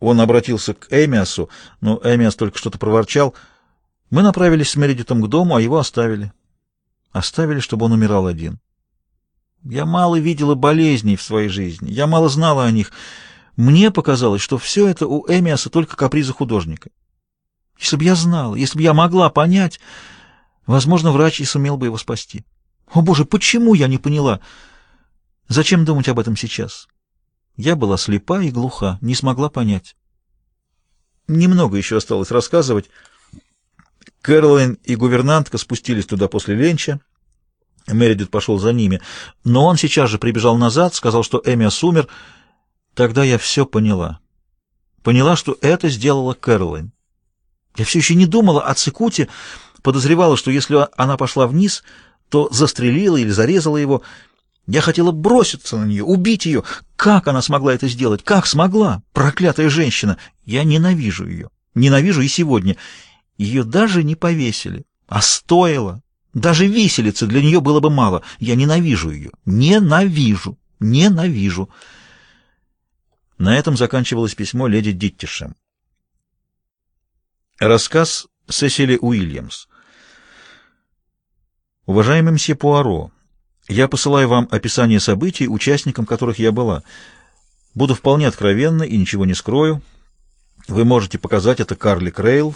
Он обратился к Эмиасу, но Эмиас только что-то проворчал. Мы направились с Мередитом к дому, а его оставили. Оставили, чтобы он умирал один. Я мало видела болезней в своей жизни, я мало знала о них. Мне показалось, что все это у Эмиаса только капризы художника. Если бы я знала, если бы я могла понять, возможно, врач и сумел бы его спасти. О, Боже, почему я не поняла? Зачем думать об этом сейчас? Я была слепа и глуха, не смогла понять. Немного еще осталось рассказывать. Кэролайн и гувернантка спустились туда после ленча. Мередит пошел за ними, но он сейчас же прибежал назад, сказал, что Эмиас умер. Тогда я все поняла. Поняла, что это сделала Кэролайн. Я все еще не думала о Цикуте, подозревала, что если она пошла вниз, то застрелила или зарезала его. Я хотела броситься на нее, убить ее. Как она смогла это сделать? Как смогла? Проклятая женщина! Я ненавижу ее. Ненавижу и сегодня. Ее даже не повесили. А стоило. Даже виселицы для нее было бы мало. Я ненавижу ее. Ненавижу. Ненавижу. На этом заканчивалось письмо леди Диттишем. Рассказ Сесили Уильямс. Уважаемый мсье Пуаро, я посылаю вам описание событий, участником которых я была. Буду вполне откровенна и ничего не скрою. Вы можете показать это Карли Крейл.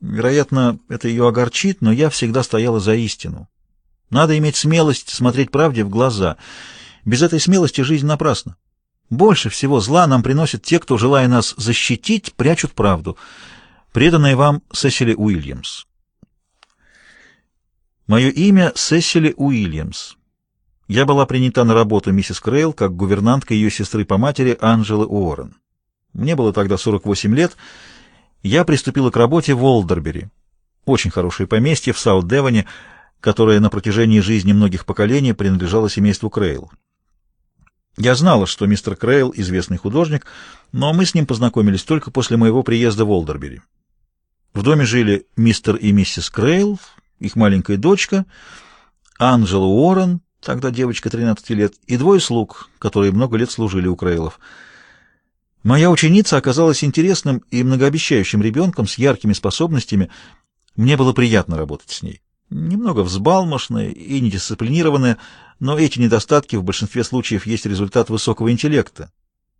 Вероятно, это ее огорчит, но я всегда стояла за истину. Надо иметь смелость смотреть правде в глаза. Без этой смелости жизнь напрасна. Больше всего зла нам приносят те, кто, желая нас защитить, прячут правду. Преданная вам Сесили Уильямс. Мое имя Сесили Уильямс. Я была принята на работу миссис Крейл как гувернантка ее сестры по матери Анжелы Уоррен. Мне было тогда 48 лет. Я приступила к работе в Олдербери. Очень хорошее поместье в Саут-Девоне, которое на протяжении жизни многих поколений принадлежало семейству Крейл. Я знала, что мистер Крейл — известный художник, но мы с ним познакомились только после моего приезда в Олдербери. В доме жили мистер и миссис Крейл, их маленькая дочка, Анжела Уоррен, тогда девочка 13 лет, и двое слуг, которые много лет служили у Крейлов. Моя ученица оказалась интересным и многообещающим ребенком с яркими способностями. Мне было приятно работать с ней. Немного взбалмошная и недисциплинированная, но эти недостатки в большинстве случаев есть результат высокого интеллекта.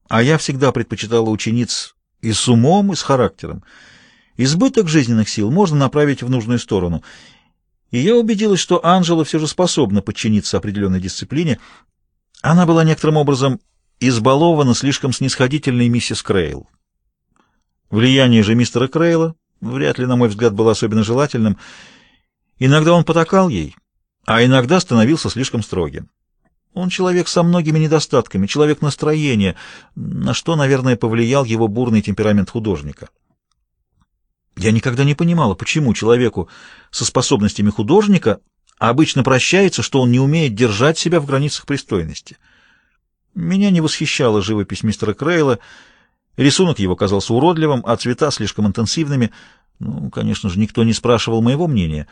А я всегда предпочитала учениц и с умом, и с характером. Избыток жизненных сил можно направить в нужную сторону. И я убедилась, что Анжела все же способна подчиниться определенной дисциплине. Она была некоторым образом избалована слишком снисходительной миссис Крейл. Влияние же мистера Крейла вряд ли, на мой взгляд, было особенно желательным. Иногда он потакал ей, а иногда становился слишком строгим. Он человек со многими недостатками, человек настроения, на что, наверное, повлиял его бурный темперамент художника. Я никогда не понимала, почему человеку со способностями художника обычно прощается, что он не умеет держать себя в границах пристойности. Меня не восхищала живопись мистера Крейла, рисунок его казался уродливым, а цвета слишком интенсивными. Ну, конечно же, никто не спрашивал моего мнения.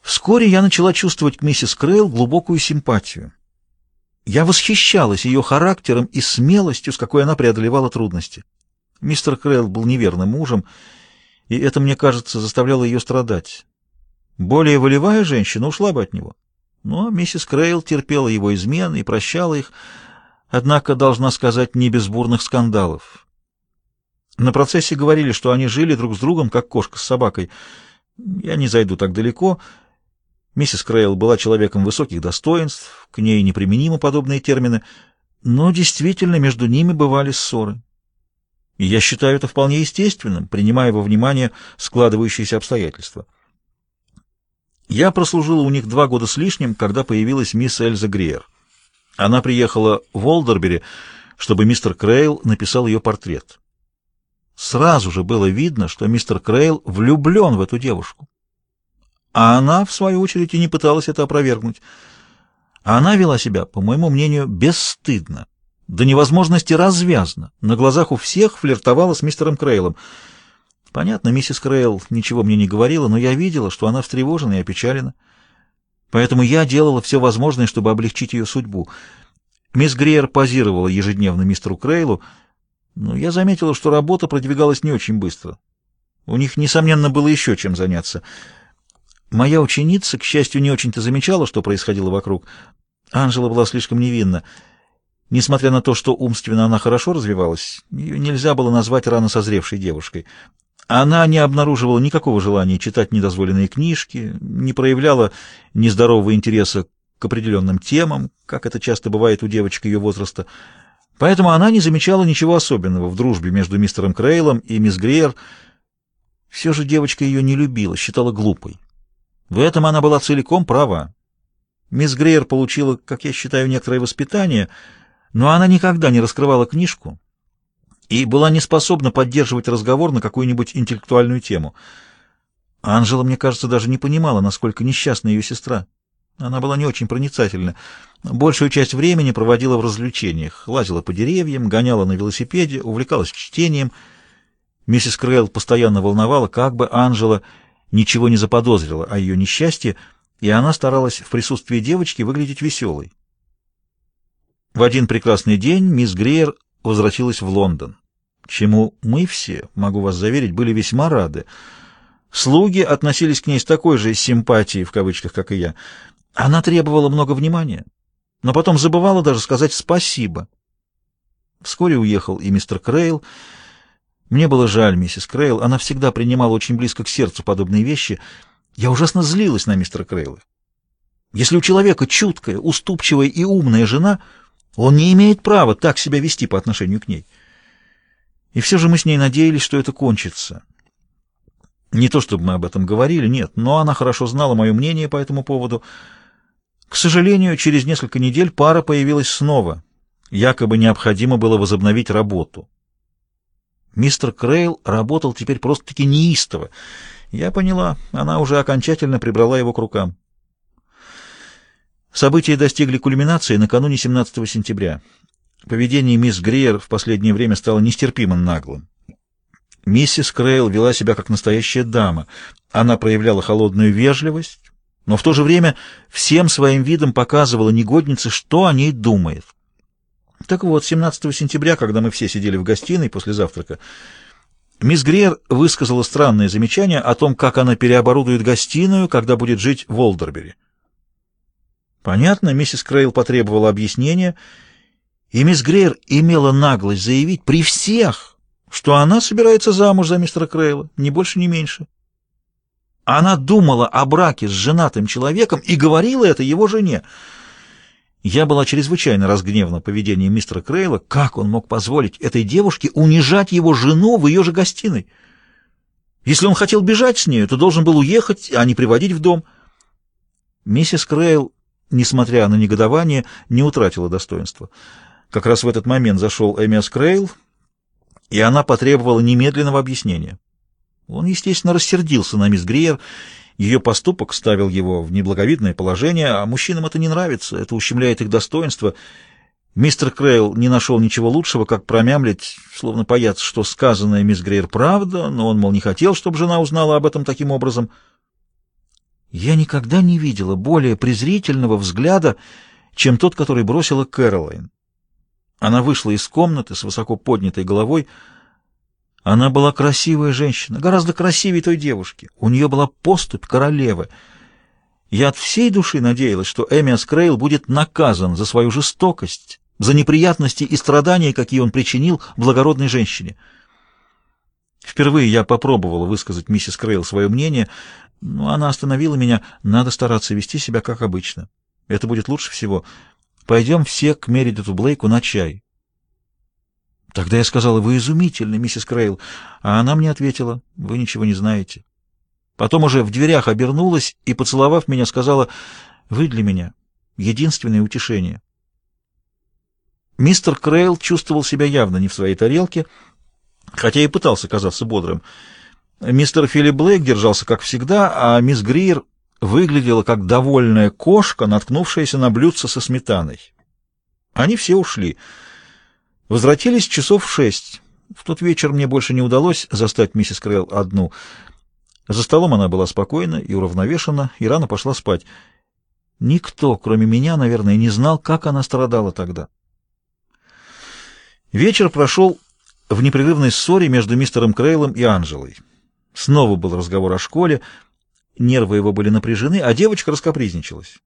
Вскоре я начала чувствовать к миссис Крейл глубокую симпатию. Я восхищалась ее характером и смелостью, с какой она преодолевала трудности. Мистер Крейл был неверным мужем, и это, мне кажется, заставляло ее страдать. Более волевая женщина ушла бы от него. Но миссис Крейл терпела его измены и прощала их, однако, должна сказать, не без бурных скандалов. На процессе говорили, что они жили друг с другом, как кошка с собакой. Я не зайду так далеко. Миссис Крейл была человеком высоких достоинств, к ней неприменимы подобные термины, но действительно между ними бывали ссоры. И я считаю это вполне естественным, принимая во внимание складывающиеся обстоятельства. Я прослужила у них два года с лишним, когда появилась мисс Эльза Гриер. Она приехала в Олдербери, чтобы мистер Крейл написал ее портрет. Сразу же было видно, что мистер Крейл влюблен в эту девушку. А она, в свою очередь, и не пыталась это опровергнуть. Она вела себя, по моему мнению, бесстыдно до невозможности развязно. На глазах у всех флиртовала с мистером Крейлом. Понятно, миссис Крейл ничего мне не говорила, но я видела, что она встревожена и опечалена. Поэтому я делала все возможное, чтобы облегчить ее судьбу. Мисс Гриер позировала ежедневно мистеру Крейлу. Но я заметила, что работа продвигалась не очень быстро. У них, несомненно, было еще чем заняться. Моя ученица, к счастью, не очень-то замечала, что происходило вокруг. Анжела была слишком невинна. Несмотря на то, что умственно она хорошо развивалась, ее нельзя было назвать рано созревшей девушкой. Она не обнаруживала никакого желания читать недозволенные книжки, не проявляла нездорового интереса к определенным темам, как это часто бывает у девочек ее возраста. Поэтому она не замечала ничего особенного в дружбе между мистером Крейлом и мисс Греер. Все же девочка ее не любила, считала глупой. В этом она была целиком права. Мисс Греер получила, как я считаю, некоторое воспитание, но она никогда не раскрывала книжку и была не способна поддерживать разговор на какую-нибудь интеллектуальную тему. Анжела, мне кажется, даже не понимала, насколько несчастна ее сестра. Она была не очень проницательна. Большую часть времени проводила в развлечениях. Лазила по деревьям, гоняла на велосипеде, увлекалась чтением. Миссис Крейл постоянно волновала, как бы Анжела ничего не заподозрила о ее несчастье, и она старалась в присутствии девочки выглядеть веселой. В один прекрасный день мисс Греер возвратилась в Лондон, чему мы все, могу вас заверить, были весьма рады. Слуги относились к ней с такой же «симпатией», в кавычках, как и я. Она требовала много внимания, но потом забывала даже сказать «спасибо». Вскоре уехал и мистер Крейл. Мне было жаль миссис Крейл, она всегда принимала очень близко к сердцу подобные вещи. Я ужасно злилась на мистера Крейла. Если у человека чуткая, уступчивая и умная жена, он не имеет права так себя вести по отношению к ней. И все же мы с ней надеялись, что это кончится. Не то чтобы мы об этом говорили, нет, но она хорошо знала мое мнение по этому поводу — к сожалению, через несколько недель пара появилась снова. Якобы необходимо было возобновить работу. Мистер Крейл работал теперь просто-таки неистово. Я поняла, она уже окончательно прибрала его к рукам. События достигли кульминации накануне 17 сентября. Поведение мисс Гриер в последнее время стало нестерпимо наглым. Миссис Крейл вела себя как настоящая дама. Она проявляла холодную вежливость, но в то же время всем своим видом показывала негоднице, что о ней думает. Так вот, 17 сентября, когда мы все сидели в гостиной после завтрака, мисс Грер высказала странное замечание о том, как она переоборудует гостиную, когда будет жить в Олдербери. Понятно, миссис Крейл потребовала объяснения, и мисс Грейр имела наглость заявить при всех, что она собирается замуж за мистера Крейла, ни больше, ни меньше. Она думала о браке с женатым человеком и говорила это его жене. Я была чрезвычайно разгневана поведением мистера Крейла. Как он мог позволить этой девушке унижать его жену в ее же гостиной? Если он хотел бежать с нею, то должен был уехать, а не приводить в дом. Миссис Крейл, несмотря на негодование, не утратила достоинства. Как раз в этот момент зашел Эмиас Крейл, и она потребовала немедленного объяснения. Он, естественно, рассердился на мисс Гриер. Ее поступок ставил его в неблаговидное положение, а мужчинам это не нравится, это ущемляет их достоинство. Мистер Крейл не нашел ничего лучшего, как промямлить, словно паяц, что сказанное мисс Гриер правда, но он, мол, не хотел, чтобы жена узнала об этом таким образом. Я никогда не видела более презрительного взгляда, чем тот, который бросила Кэролайн. Она вышла из комнаты с высоко поднятой головой, она была красивая женщина, гораздо красивее той девушки. У нее была поступь королевы. Я от всей души надеялась, что Эмиас Крейл будет наказан за свою жестокость, за неприятности и страдания, какие он причинил благородной женщине. Впервые я попробовала высказать миссис Крейл свое мнение, но она остановила меня. Надо стараться вести себя как обычно. Это будет лучше всего. Пойдем все к Мередиту Блейку на чай. Тогда я сказала, вы изумительны, миссис Крейл, а она мне ответила, вы ничего не знаете. Потом уже в дверях обернулась и, поцеловав меня, сказала, вы для меня единственное утешение. Мистер Крейл чувствовал себя явно не в своей тарелке, хотя и пытался казаться бодрым. Мистер Филипп Блейк держался как всегда, а мисс Гриер выглядела как довольная кошка, наткнувшаяся на блюдце со сметаной. Они все ушли. Возвратились часов в шесть. В тот вечер мне больше не удалось застать миссис Крэлл одну. За столом она была спокойна и уравновешена, и рано пошла спать. Никто, кроме меня, наверное, не знал, как она страдала тогда. Вечер прошел в непрерывной ссоре между мистером Крейлом и Анжелой. Снова был разговор о школе, нервы его были напряжены, а девочка раскопризничалась.